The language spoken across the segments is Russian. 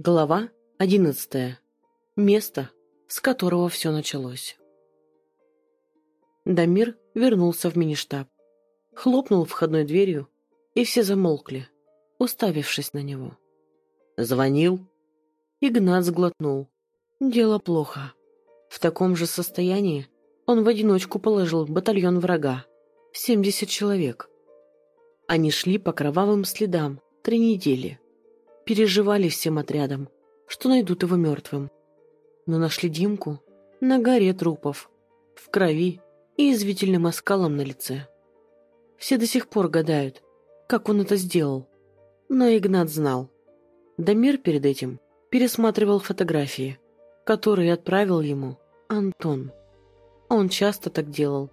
Глава одиннадцатая. Место, с которого все началось. Дамир вернулся в мини-штаб. Хлопнул входной дверью, и все замолкли, уставившись на него. «Звонил?» Игнат сглотнул. Дело плохо. В таком же состоянии он в одиночку положил батальон врага. Семьдесят человек. Они шли по кровавым следам три недели переживали всем отрядом, что найдут его мертвым. Но нашли Димку на горе трупов, в крови и извительным оскалом на лице. Все до сих пор гадают, как он это сделал. Но Игнат знал. Дамир перед этим пересматривал фотографии, которые отправил ему Антон. Он часто так делал.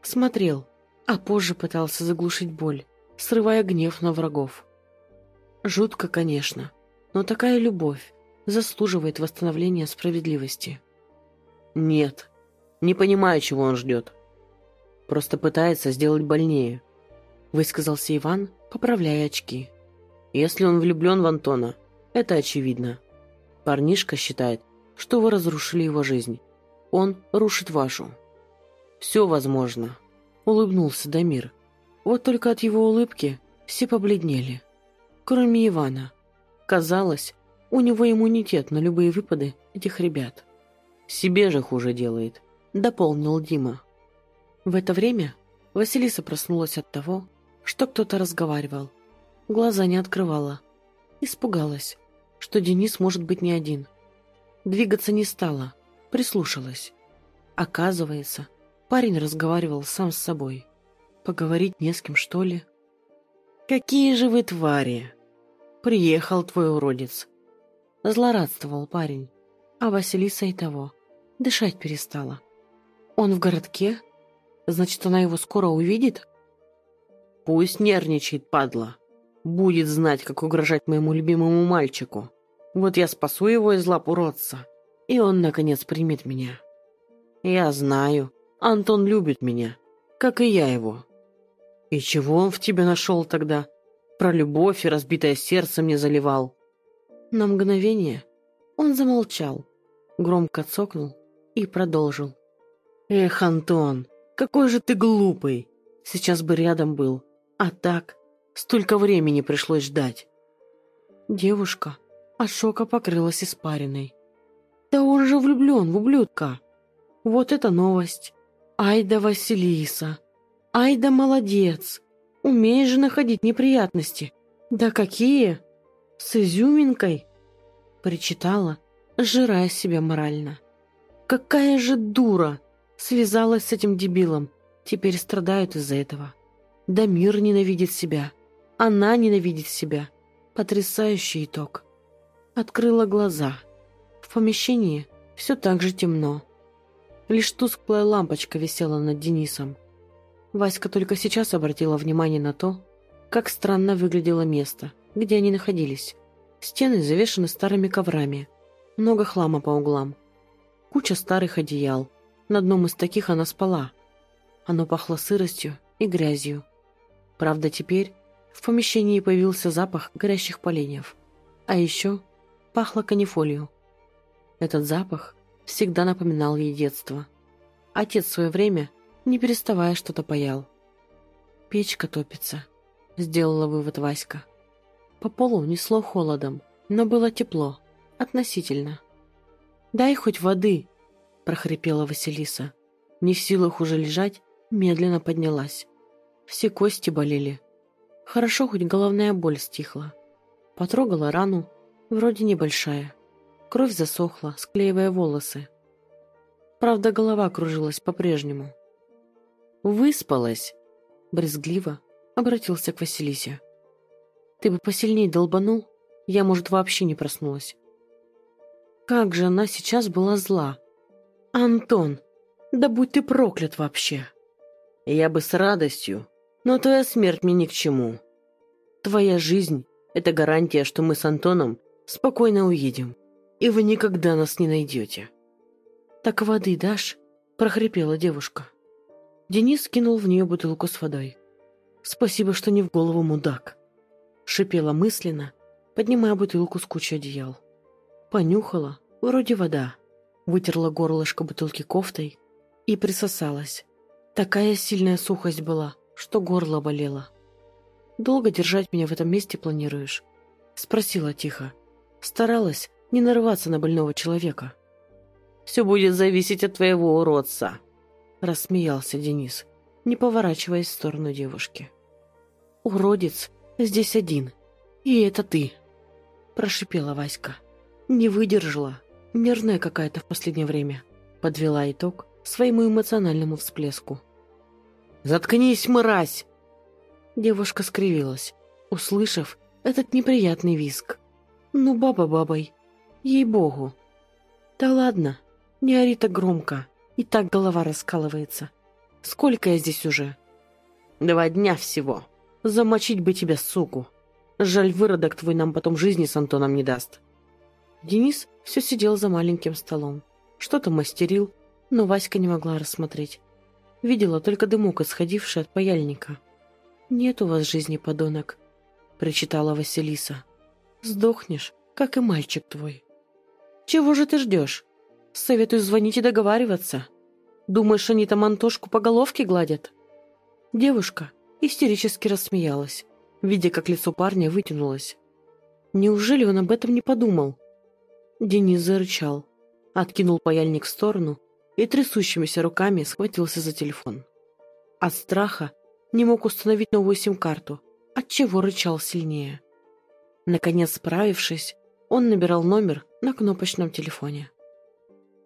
Смотрел, а позже пытался заглушить боль, срывая гнев на врагов. Жутко, конечно, но такая любовь заслуживает восстановления справедливости. Нет, не понимаю, чего он ждет. Просто пытается сделать больнее, высказался Иван, поправляя очки. Если он влюблен в Антона, это очевидно. Парнишка считает, что вы разрушили его жизнь. Он рушит вашу. Все возможно, улыбнулся Дамир. Вот только от его улыбки все побледнели кроме Ивана. Казалось, у него иммунитет на любые выпады этих ребят. «Себе же хуже делает», — дополнил Дима. В это время Василиса проснулась от того, что кто-то разговаривал. Глаза не открывала. Испугалась, что Денис может быть не один. Двигаться не стала, прислушалась. Оказывается, парень разговаривал сам с собой. Поговорить не с кем, что ли? «Какие же вы твари!» «Приехал твой уродец!» Злорадствовал парень, а Василиса и того. Дышать перестала. «Он в городке? Значит, она его скоро увидит?» «Пусть нервничает, падла. Будет знать, как угрожать моему любимому мальчику. Вот я спасу его из лап уродца, и он, наконец, примет меня. Я знаю, Антон любит меня, как и я его». «И чего он в тебе нашел тогда?» Про любовь и разбитое сердце мне заливал. На мгновение он замолчал, громко цокнул и продолжил. «Эх, Антон, какой же ты глупый! Сейчас бы рядом был, а так столько времени пришлось ждать». Девушка от шока покрылась испариной. «Да он же влюблен в ублюдка! Вот это новость! Ай да Василиса! Ай да молодец! Умеешь же находить неприятности. Да какие? С изюминкой? Причитала, сжирая себя морально. Какая же дура! Связалась с этим дебилом. Теперь страдают из-за этого. Да мир ненавидит себя. Она ненавидит себя. Потрясающий итог. Открыла глаза. В помещении все так же темно. Лишь тусклая лампочка висела над Денисом. Васька только сейчас обратила внимание на то, как странно выглядело место, где они находились. Стены завешаны старыми коврами, много хлама по углам, куча старых одеял. На одном из таких она спала. Оно пахло сыростью и грязью. Правда, теперь в помещении появился запах горящих поленьев. А еще пахло канифолью. Этот запах всегда напоминал ей детство. Отец в свое время не переставая что-то паял. «Печка топится», — сделала вывод Васька. По полу несло холодом, но было тепло, относительно. «Дай хоть воды», — прохрипела Василиса. Не в силах уже лежать, медленно поднялась. Все кости болели. Хорошо, хоть головная боль стихла. Потрогала рану, вроде небольшая. Кровь засохла, склеивая волосы. Правда, голова кружилась по-прежнему. «Выспалась?» Брезгливо обратился к Василисе. «Ты бы посильнее долбанул, я, может, вообще не проснулась». Как же она сейчас была зла. «Антон, да будь ты проклят вообще!» «Я бы с радостью, но твоя смерть мне ни к чему. Твоя жизнь — это гарантия, что мы с Антоном спокойно уедем, и вы никогда нас не найдете». «Так воды дашь?» — прохрипела девушка. Денис кинул в нее бутылку с водой. «Спасибо, что не в голову, мудак!» Шипела мысленно поднимая бутылку с кучей одеял. Понюхала, вроде вода. Вытерла горлышко бутылки кофтой и присосалась. Такая сильная сухость была, что горло болело. «Долго держать меня в этом месте планируешь?» Спросила тихо. Старалась не нарываться на больного человека. «Все будет зависеть от твоего уродца», — рассмеялся Денис, не поворачиваясь в сторону девушки. «Уродец здесь один, и это ты», — прошипела Васька. «Не выдержала. Нервная какая-то в последнее время», — подвела итог своему эмоциональному всплеску. «Заткнись, мразь!» Девушка скривилась, услышав этот неприятный визг. «Ну, баба бабой, ей-богу!» «Да ладно, не ори так громко, и так голова раскалывается. Сколько я здесь уже?» «Два дня всего. Замочить бы тебя, суку. Жаль, выродок твой нам потом жизни с Антоном не даст». Денис все сидел за маленьким столом. Что-то мастерил, но Васька не могла рассмотреть. Видела только дымок, исходивший от паяльника. «Нет у вас жизни, подонок», — прочитала Василиса. «Сдохнешь, как и мальчик твой». «Чего же ты ждешь? Советую звонить и договариваться. Думаешь, они там Антошку по головке гладят?» Девушка истерически рассмеялась, видя, как лицо парня вытянулось. Неужели он об этом не подумал? Денис зарычал, откинул паяльник в сторону и трясущимися руками схватился за телефон. От страха не мог установить новую сим-карту, отчего рычал сильнее. Наконец, справившись, он набирал номер на кнопочном телефоне.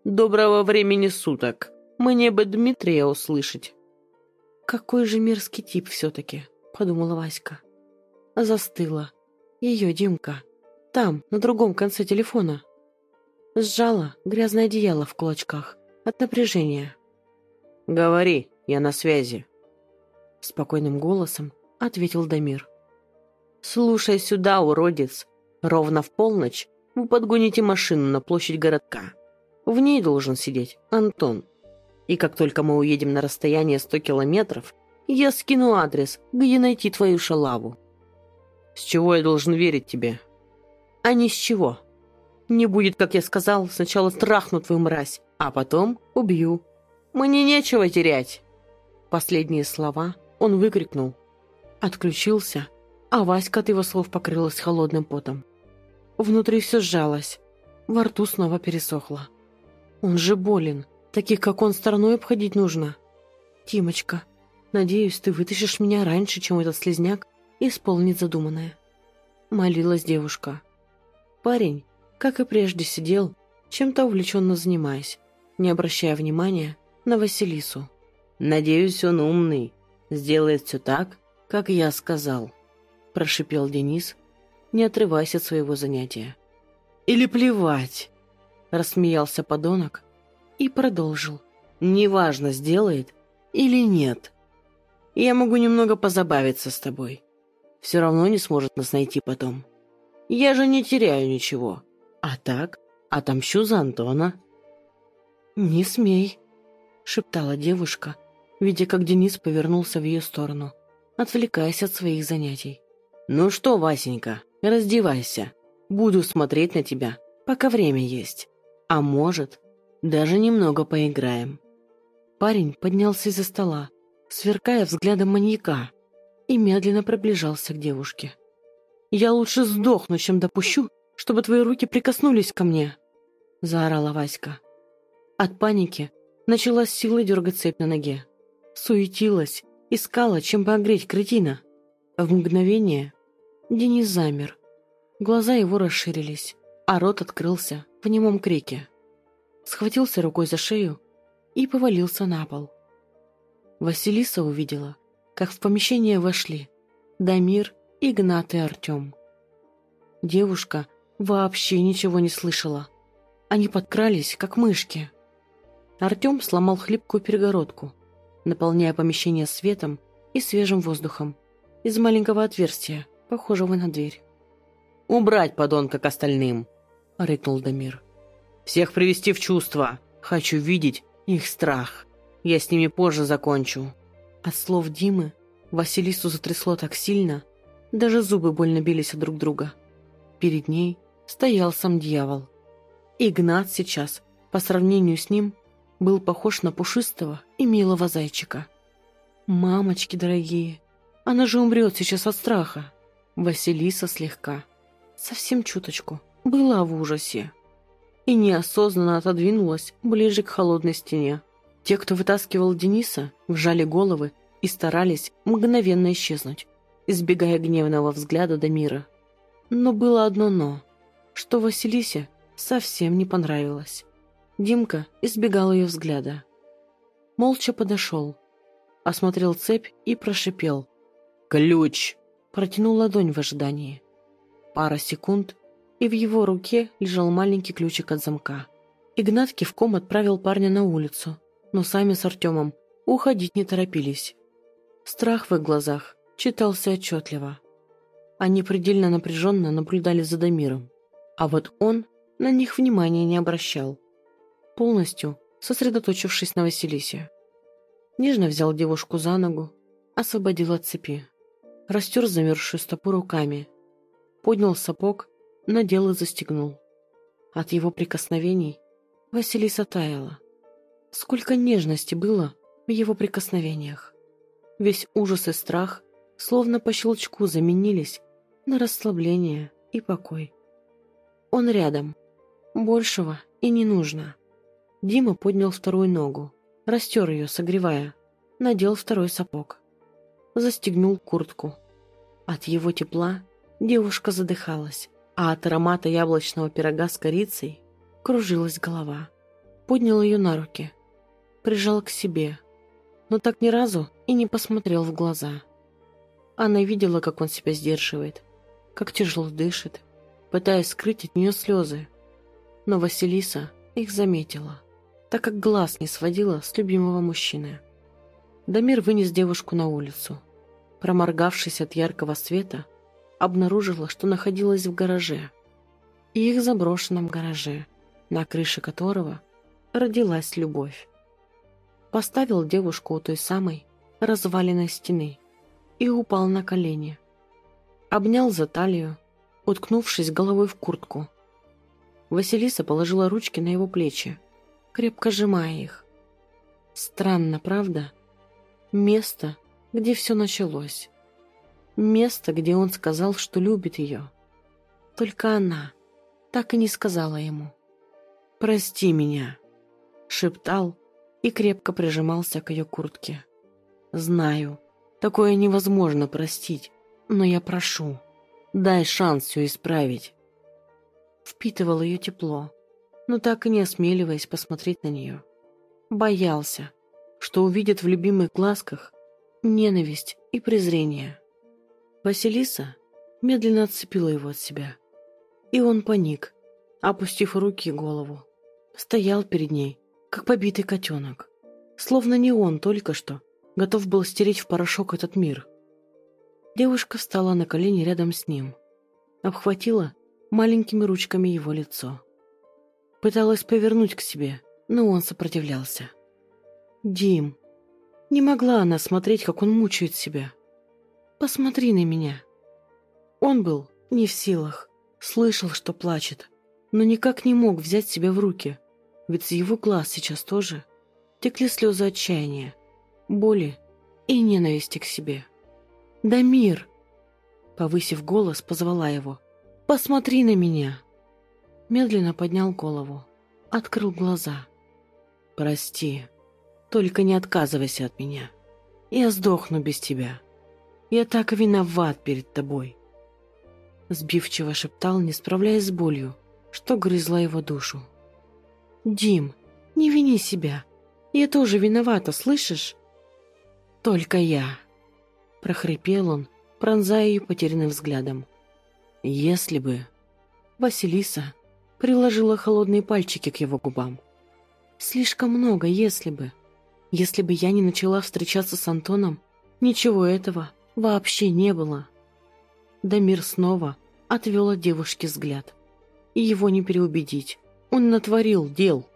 «Доброго времени суток! Мне бы Дмитрия услышать!» «Какой же мерзкий тип все-таки!» — подумала Васька. Застыла. Ее Димка. Там, на другом конце телефона. Сжала грязное одеяло в кулачках от напряжения. «Говори, я на связи», — спокойным голосом ответил Дамир. «Слушай сюда, уродец. Ровно в полночь вы подгоните машину на площадь городка. В ней должен сидеть Антон. И как только мы уедем на расстояние 100 километров, я скину адрес, где найти твою шалаву. С чего я должен верить тебе? А ни с чего. Не будет, как я сказал, сначала страхну твою мразь, а потом убью. Мне нечего терять!» Последние слова он выкрикнул. Отключился, а Васька от его слов покрылась холодным потом. Внутри все сжалось, во рту снова пересохло. Он же болен, таких, как он, стороной обходить нужно. «Тимочка, надеюсь, ты вытащишь меня раньше, чем этот слезняк исполнит задуманное». Молилась девушка. Парень, как и прежде, сидел, чем-то увлеченно занимаясь, не обращая внимания на Василису. «Надеюсь, он умный, сделает все так, как я сказал», – прошипел Денис, не отрываясь от своего занятия. «Или плевать!» – рассмеялся подонок и продолжил. «Неважно, сделает или нет. Я могу немного позабавиться с тобой. Все равно не сможет нас найти потом. Я же не теряю ничего. А так, отомщу за Антона». «Не смей», — шептала девушка, видя, как Денис повернулся в ее сторону, отвлекаясь от своих занятий. «Ну что, Васенька, раздевайся. Буду смотреть на тебя, пока время есть. А может, даже немного поиграем». Парень поднялся из-за стола, сверкая взглядом маньяка, и медленно приближался к девушке. «Я лучше сдохну, чем допущу, чтобы твои руки прикоснулись ко мне!» — заорала Васька. От паники начала с силой дергать цепь на ноге. Суетилась, искала, чем бы огреть кретина. В мгновение Денис замер. Глаза его расширились, а рот открылся в немом крике. Схватился рукой за шею и повалился на пол. Василиса увидела, как в помещение вошли Дамир, Игнат и Артем. Девушка вообще ничего не слышала. Они подкрались, как мышки. Артем сломал хлипкую перегородку, наполняя помещение светом и свежим воздухом из маленького отверстия, похожего на дверь. «Убрать подонка к остальным!» — рыкнул Дамир. «Всех привести в чувство! Хочу видеть их страх! Я с ними позже закончу!» От слов Димы Василису затрясло так сильно, даже зубы больно бились от друг друга. Перед ней стоял сам дьявол. Игнат сейчас, по сравнению с ним, был похож на пушистого и милого зайчика. «Мамочки дорогие, она же умрет сейчас от страха!» Василиса слегка, совсем чуточку, была в ужасе и неосознанно отодвинулась ближе к холодной стене. Те, кто вытаскивал Дениса, вжали головы и старались мгновенно исчезнуть, избегая гневного взгляда Дамира. Но было одно «но», что Василисе совсем не понравилось. Димка избегал ее взгляда. Молча подошел, осмотрел цепь и прошипел. «Ключ!» Протянул ладонь в ожидании. Пара секунд, и в его руке лежал маленький ключик от замка. Игнат кивком отправил парня на улицу, но сами с Артемом уходить не торопились. Страх в их глазах читался отчетливо. Они предельно напряженно наблюдали за Дамиром, а вот он на них внимания не обращал, полностью сосредоточившись на Василисе. Нежно взял девушку за ногу, освободил от цепи, растер замерзшую стопу руками, поднял сапог, надел и застегнул. От его прикосновений Василиса таяла. Сколько нежности было в его прикосновениях. Весь ужас и страх словно по щелчку заменились на расслабление и покой. Он рядом. Большего и не нужно. Дима поднял вторую ногу, растер ее, согревая, надел второй сапог. Застегнул куртку. От его тепла девушка задыхалась, а от аромата яблочного пирога с корицей кружилась голова. Поднял ее на руки, прижал к себе, но так ни разу и не посмотрел в глаза. Она видела, как он себя сдерживает, как тяжело дышит, пытаясь скрыть от нее слезы. Но Василиса их заметила, так как глаз не сводила с любимого мужчины. Дамир вынес девушку на улицу. Проморгавшись от яркого света, обнаружила, что находилась в гараже. И их заброшенном гараже, на крыше которого родилась любовь. Поставил девушку у той самой разваленной стены и упал на колени. Обнял за талию, уткнувшись головой в куртку. Василиса положила ручки на его плечи, крепко сжимая их. Странно, правда? Место, где все началось. Место, где он сказал, что любит ее. Только она так и не сказала ему. «Прости меня», — шептал и крепко прижимался к ее куртке. «Знаю, такое невозможно простить, но я прошу, дай шанс все исправить». Впитывал ее тепло, но так и не осмеливаясь посмотреть на нее. Боялся, что увидит в любимых глазках ненависть и презрение. Василиса медленно отцепила его от себя. И он паник, опустив руки и голову. Стоял перед ней, как побитый котенок. Словно не он только что готов был стереть в порошок этот мир. Девушка встала на колени рядом с ним, обхватила маленькими ручками его лицо. Пыталась повернуть к себе, но он сопротивлялся. «Дим!» Не могла она смотреть, как он мучает себя. Посмотри на меня. Он был не в силах, слышал, что плачет, но никак не мог взять себя в руки, ведь с его глаз сейчас тоже текли слезы отчаяния, боли и ненависти к себе. «Дамир!» Повысив голос, позвала его. «Посмотри на меня!» Медленно поднял голову, открыл глаза. «Прости, только не отказывайся от меня. Я сдохну без тебя». Я так виноват перед тобой. Сбивчиво шептал, не справляясь с болью, что грызла его душу. Дим, не вини себя. Я тоже виновата, слышишь? Только я. Прохрипел он, пронзая ее потерянным взглядом. Если бы... Василиса приложила холодные пальчики к его губам. Слишком много, если бы. Если бы я не начала встречаться с Антоном, ничего этого вообще не было. Дамир снова отвел от девушки взгляд. И его не переубедить. Он натворил дел.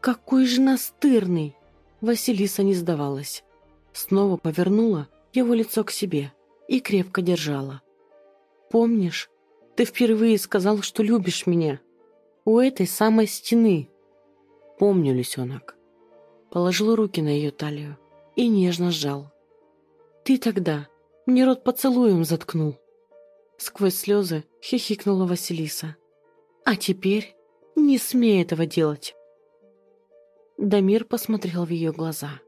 «Какой же настырный!» Василиса не сдавалась. Снова повернула его лицо к себе и крепко держала. «Помнишь, Ты впервые сказал, что любишь меня. У этой самой стены. Помню, лисенок. Положил руки на ее талию и нежно сжал. Ты тогда мне рот поцелуем заткнул. Сквозь слезы хихикнула Василиса. А теперь не смей этого делать. Дамир посмотрел в ее глаза.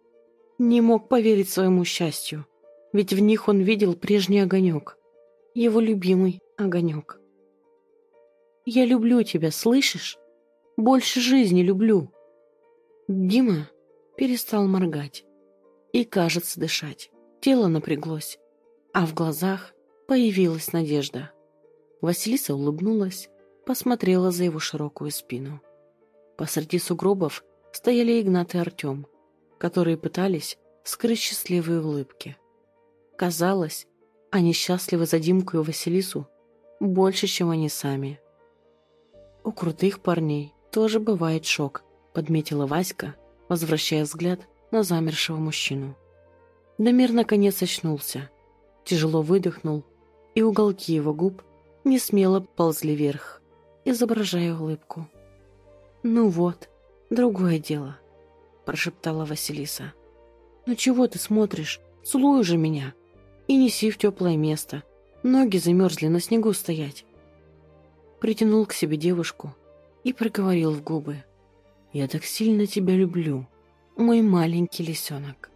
Не мог поверить своему счастью, ведь в них он видел прежний огонек, его любимый огонек. «Я люблю тебя, слышишь? Больше жизни люблю!» Дима перестал моргать и, кажется, дышать. Тело напряглось, а в глазах появилась надежда. Василиса улыбнулась, посмотрела за его широкую спину. Посреди сугробов стояли Игнат и Артем, которые пытались скрыть счастливые улыбки. Казалось, они счастливы за Димку и Василису больше, чем они сами. У крутых парней тоже бывает шок, подметила Васька, возвращая взгляд на замершего мужчину. Дамир наконец очнулся, тяжело выдохнул, и уголки его губ не смело ползли вверх, изображая улыбку. «Ну вот, другое дело», — прошептала Василиса. «Ну чего ты смотришь? Целуй же меня и неси в теплое место. Ноги замерзли на снегу стоять». Притянул к себе девушку и проговорил в губы. «Я так сильно тебя люблю, мой маленький лисенок».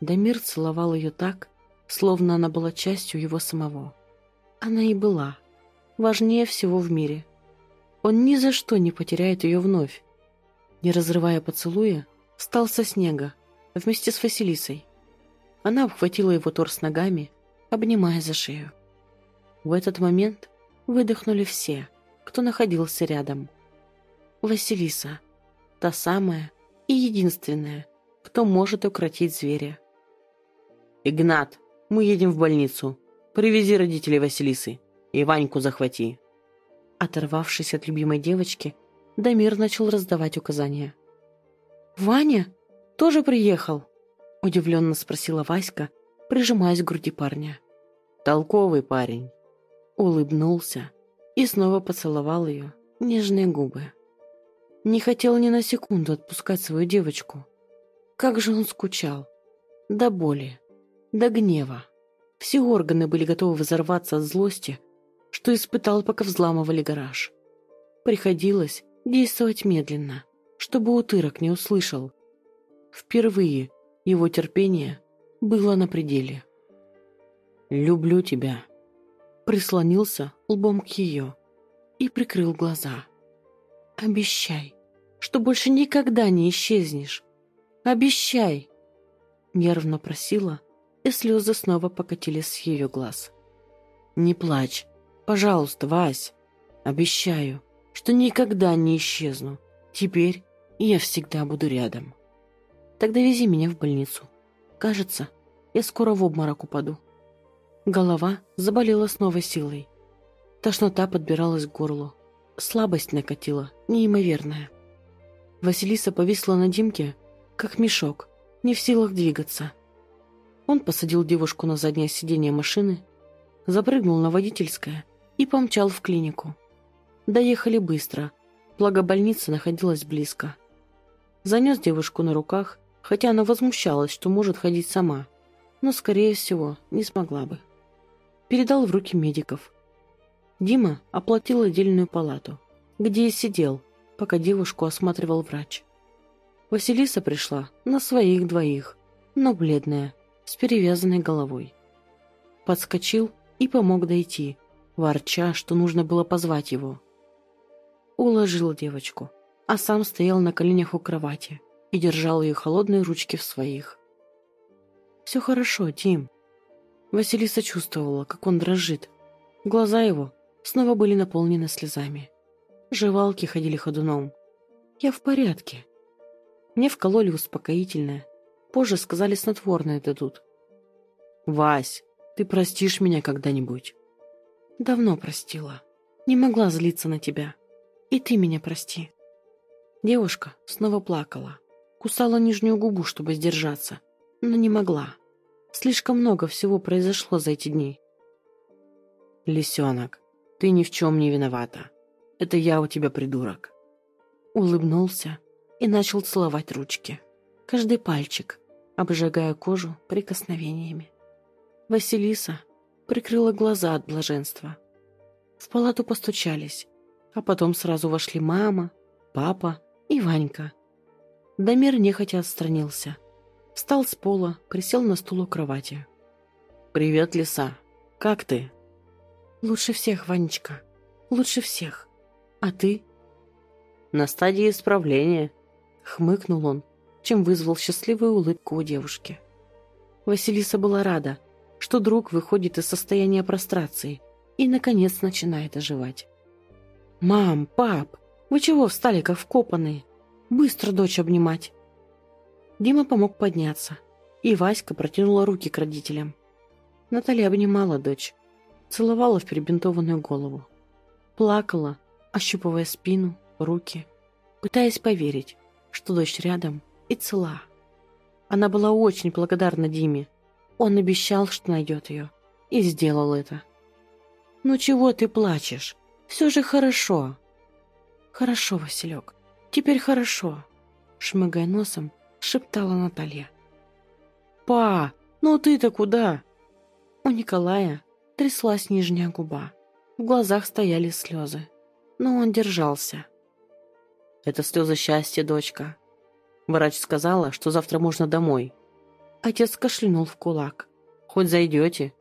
Дамир целовал ее так, словно она была частью его самого. Она и была. Важнее всего в мире. Он ни за что не потеряет ее вновь. Не разрывая поцелуя, встал со снега, вместе с Василисой. Она обхватила его торс ногами, обнимая за шею. В этот момент выдохнули все, кто находился рядом. Василиса, та самая и единственная, кто может укротить зверя. «Игнат, мы едем в больницу. Привези родителей Василисы и Ваньку захвати». Оторвавшись от любимой девочки, Дамир начал раздавать указания. «Ваня тоже приехал?» – удивленно спросила Васька, прижимаясь к груди парня. «Толковый парень». Улыбнулся и снова поцеловал ее нежные губы. Не хотел ни на секунду отпускать свою девочку. Как же он скучал. До боли до гнева. Все органы были готовы взорваться от злости, что испытал, пока взламывали гараж. Приходилось действовать медленно, чтобы утырок не услышал. Впервые его терпение было на пределе. «Люблю тебя», прислонился лбом к ее и прикрыл глаза. «Обещай, что больше никогда не исчезнешь. Обещай!» Нервно просила, и слезы снова покатились с ее глаз. «Не плачь. Пожалуйста, Вась. Обещаю, что никогда не исчезну. Теперь я всегда буду рядом». «Тогда вези меня в больницу. Кажется, я скоро в обморок упаду». Голова заболела с новой силой. Тошнота подбиралась к горлу. Слабость накатила, неимоверная. Василиса повисла на Димке, как мешок, не в силах двигаться. Он посадил девушку на заднее сиденье машины, запрыгнул на водительское и помчал в клинику. Доехали быстро, благо больница находилась близко. Занес девушку на руках, хотя она возмущалась, что может ходить сама, но, скорее всего, не смогла бы. Передал в руки медиков. Дима оплатил отдельную палату, где и сидел, пока девушку осматривал врач. Василиса пришла на своих двоих, но бледная, с перевязанной головой. Подскочил и помог дойти, ворча, что нужно было позвать его. Уложил девочку, а сам стоял на коленях у кровати и держал ее холодные ручки в своих. «Все хорошо, Тим». Василиса чувствовала, как он дрожит. Глаза его снова были наполнены слезами. Жевалки ходили ходуном. «Я в порядке». Мне вкололи успокоительное, Позже сказали, снотворное дадут. «Вась, ты простишь меня когда-нибудь?» «Давно простила. Не могла злиться на тебя. И ты меня прости». Девушка снова плакала. Кусала нижнюю губу, чтобы сдержаться, но не могла. Слишком много всего произошло за эти дни. «Лисенок, Ты ни в чем не виновата. Это я у тебя придурок. Улыбнулся и начал целовать ручки. Каждый пальчик, обжигая кожу прикосновениями. Василиса прикрыла глаза от блаженства. В палату постучались, а потом сразу вошли мама, папа и Ванька. Дамир нехотя отстранился. Встал с пола, присел на стул у кровати. «Привет, лиса. Как ты?» «Лучше всех, Ванечка. Лучше всех. А ты?» «На стадии исправления», — хмыкнул он, чем вызвал счастливую улыбку у девушки. Василиса была рада, что друг выходит из состояния прострации и, наконец, начинает оживать. «Мам, пап, вы чего встали, как вкопанные? Быстро дочь обнимать!» Дима помог подняться, и Васька протянула руки к родителям. Наталья обнимала дочь, целовала в перебинтованную голову. Плакала, ощупывая спину, руки, пытаясь поверить, что дочь рядом и цела. Она была очень благодарна Диме. Он обещал, что найдет ее, и сделал это. «Ну чего ты плачешь? Все же хорошо». «Хорошо, Василек, теперь хорошо», — шмыгая носом, шептала Наталья. «Па, ну ты-то куда?» У Николая тряслась нижняя губа. В глазах стояли слезы. Но он держался. «Это слезы счастья, дочка. Врач сказала, что завтра можно домой». Отец кашлянул в кулак. «Хоть зайдете?»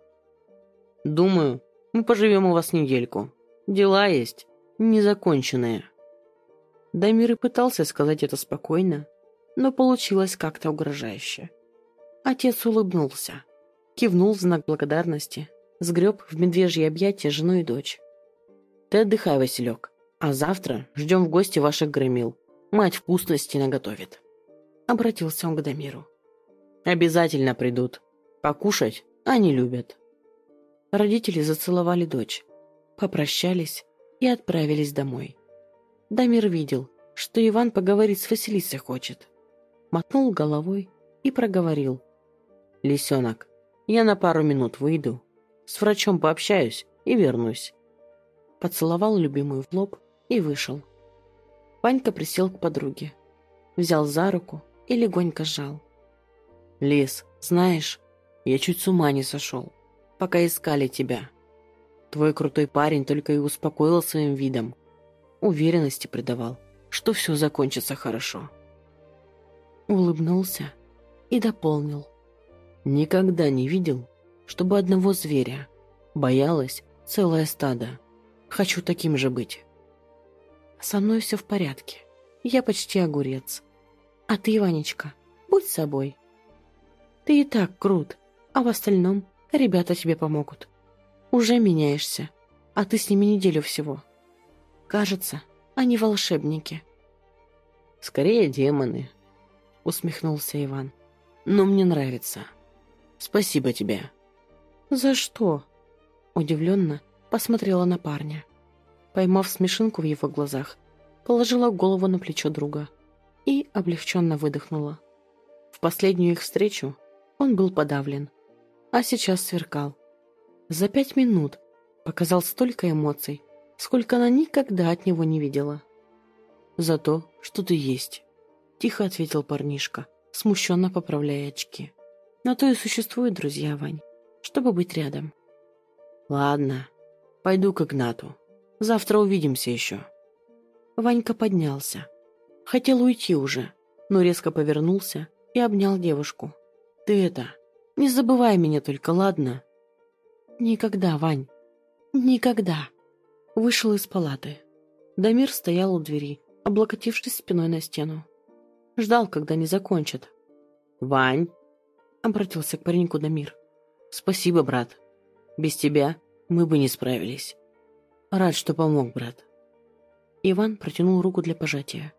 «Думаю, мы поживем у вас недельку. Дела есть, незаконченные». Дамир и пытался сказать это спокойно, но получилось как-то угрожающе. Отец улыбнулся кивнул в знак благодарности, сгреб в медвежье объятия жену и дочь. «Ты отдыхай, Василек, а завтра ждем в гости ваших громил. Мать вкусности наготовит». Обратился он к Дамиру. «Обязательно придут. Покушать они любят». Родители зацеловали дочь, попрощались и отправились домой. Дамир видел, что Иван поговорить с Василисой хочет. Мотнул головой и проговорил. «Лисенок, я на пару минут выйду, с врачом пообщаюсь и вернусь. Поцеловал любимую в лоб и вышел. Ванька присел к подруге, взял за руку и легонько сжал. «Лис, знаешь, я чуть с ума не сошел, пока искали тебя. Твой крутой парень только и успокоил своим видом. Уверенности придавал, что все закончится хорошо». Улыбнулся и дополнил. Никогда не видел, чтобы одного зверя боялось целое стадо. Хочу таким же быть. Со мной все в порядке. Я почти огурец. А ты, Ванечка, будь собой. Ты и так крут, а в остальном ребята тебе помогут. Уже меняешься, а ты с ними неделю всего. Кажется, они волшебники. Скорее демоны, усмехнулся Иван. Но мне нравится. Спасибо тебе». «За что?» Удивленно посмотрела на парня. Поймав смешинку в его глазах, положила голову на плечо друга и облегченно выдохнула. В последнюю их встречу он был подавлен, а сейчас сверкал. За пять минут показал столько эмоций, сколько она никогда от него не видела. «За то, что ты есть», — тихо ответил парнишка, смущенно поправляя очки. На то и существуют друзья, Вань, чтобы быть рядом. Ладно, пойду к Игнату. Завтра увидимся еще. Ванька поднялся. Хотел уйти уже, но резко повернулся и обнял девушку. Ты это, не забывай меня только, ладно? Никогда, Вань, никогда. Вышел из палаты. Дамир стоял у двери, облокотившись спиной на стену. Ждал, когда не закончат. «Вань!» — обратился к пареньку Дамир. «Спасибо, брат. Без тебя мы бы не справились. Рад, что помог, брат». Иван протянул руку для пожатия,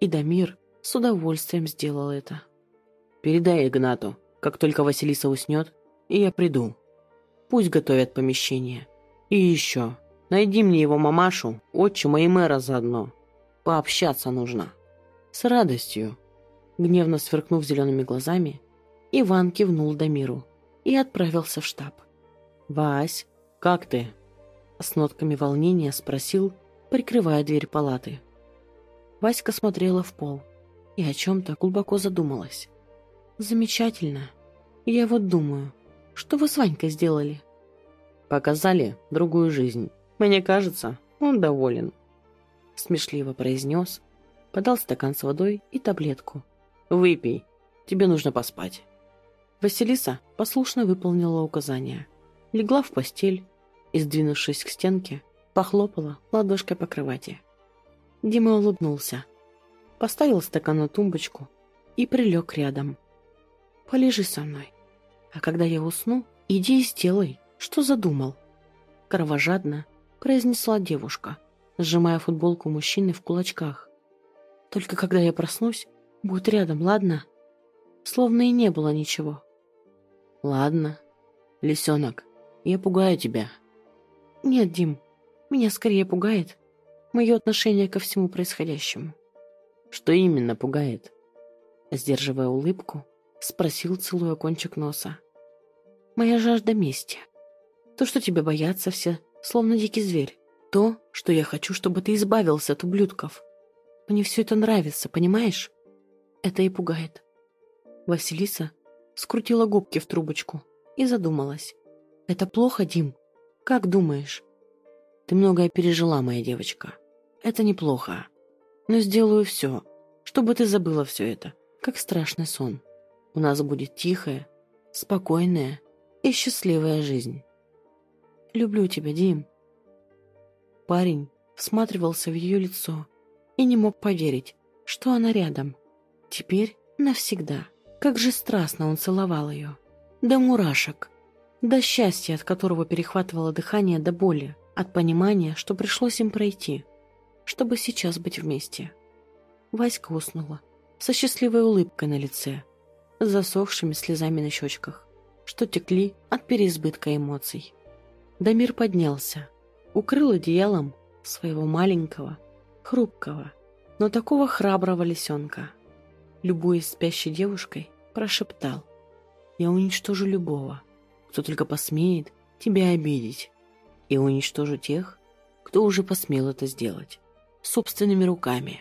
и Дамир с удовольствием сделал это. «Передай Игнату, как только Василиса уснет, и я приду. Пусть готовят помещение. И еще, найди мне его мамашу, отчима и мэра заодно. Пообщаться нужно». «С радостью», гневно сверкнув зелеными глазами, Иван кивнул Дамиру и отправился в штаб. «Вась, как ты?» С нотками волнения спросил, прикрывая дверь палаты. Васька смотрела в пол и о чем-то глубоко задумалась. «Замечательно. Я вот думаю, что вы с Ванькой сделали?» «Показали другую жизнь. Мне кажется, он доволен», — смешливо произнес, подал стакан с водой и таблетку. «Выпей, тебе нужно поспать». Василиса послушно выполнила указания. Легла в постель и, сдвинувшись к стенке, похлопала ладошкой по кровати. Дима улыбнулся, поставил стакан на тумбочку и прилег рядом. «Полежи со мной, а когда я усну, иди и сделай, что задумал». Кровожадно произнесла девушка, сжимая футболку мужчины в кулачках. «Только когда я проснусь, будь рядом, ладно?» Словно и не было ничего. Ладно. Лисенок, я пугаю тебя. Нет, Дим, меня скорее пугает мое отношение ко всему происходящему. Что именно пугает? Сдерживая улыбку, спросил, целуя кончик носа. Моя жажда мести. То, что тебя боятся все, словно дикий зверь. То, что я хочу, чтобы ты избавился от ублюдков. Мне все это нравится, понимаешь? Это и пугает. Василиса скрутила губки в трубочку и задумалась. «Это плохо, Дим? Как думаешь?» «Ты многое пережила, моя девочка. Это неплохо. Но сделаю все, чтобы ты забыла все это, как страшный сон. У нас будет тихая, спокойная и счастливая жизнь. Люблю тебя, Дим». Парень всматривался в ее лицо и не мог поверить, что она рядом. Теперь навсегда. Как же страстно он целовал ее. До мурашек. До счастья, от которого перехватывало дыхание до боли. От понимания, что пришлось им пройти. Чтобы сейчас быть вместе. Васька уснула. Со счастливой улыбкой на лице. С засохшими слезами на щечках. Что текли от переизбытка эмоций. Дамир поднялся. Укрыл одеялом своего маленького, хрупкого, но такого храброго лисенка любуясь спящей девушкой, прошептал. «Я уничтожу любого, кто только посмеет тебя обидеть, и уничтожу тех, кто уже посмел это сделать, собственными руками.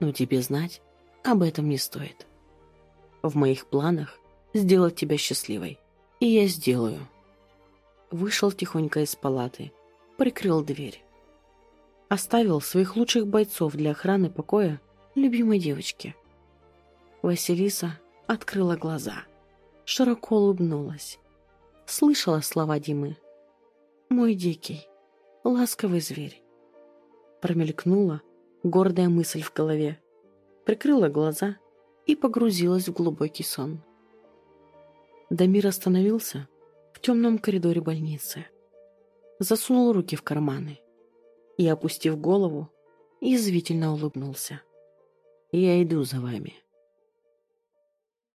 Но тебе знать об этом не стоит. В моих планах сделать тебя счастливой, и я сделаю». Вышел тихонько из палаты, прикрыл дверь. Оставил своих лучших бойцов для охраны покоя любимой девочки – Василиса открыла глаза, широко улыбнулась. Слышала слова Димы. «Мой дикий, ласковый зверь». Промелькнула гордая мысль в голове. Прикрыла глаза и погрузилась в глубокий сон. Дамир остановился в темном коридоре больницы. Засунул руки в карманы и, опустив голову, язвительно улыбнулся. «Я иду за вами».